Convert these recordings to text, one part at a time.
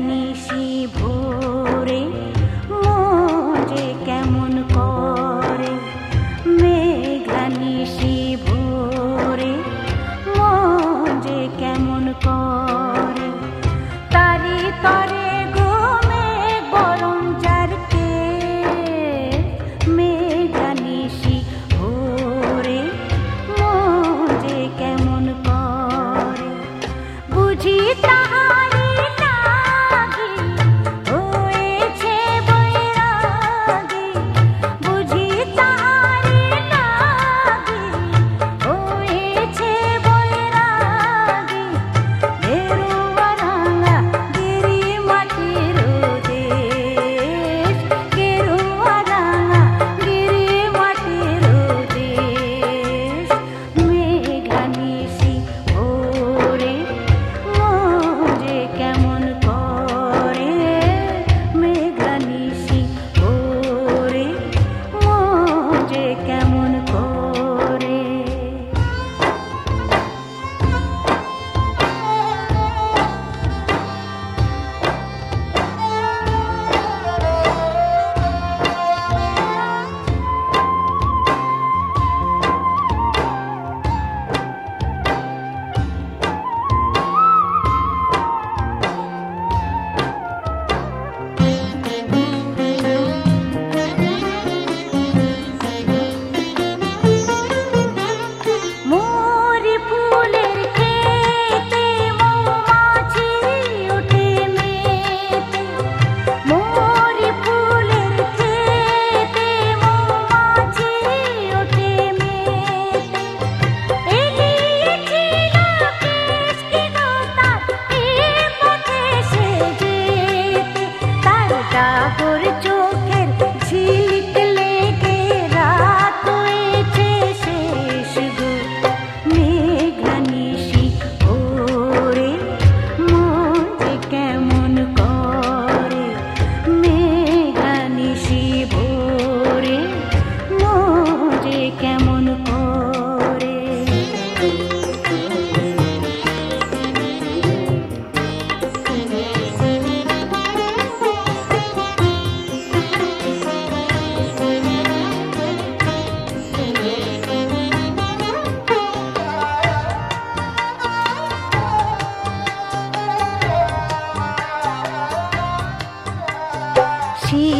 Anish.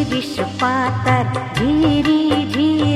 Shirish पातर धीरे झिरी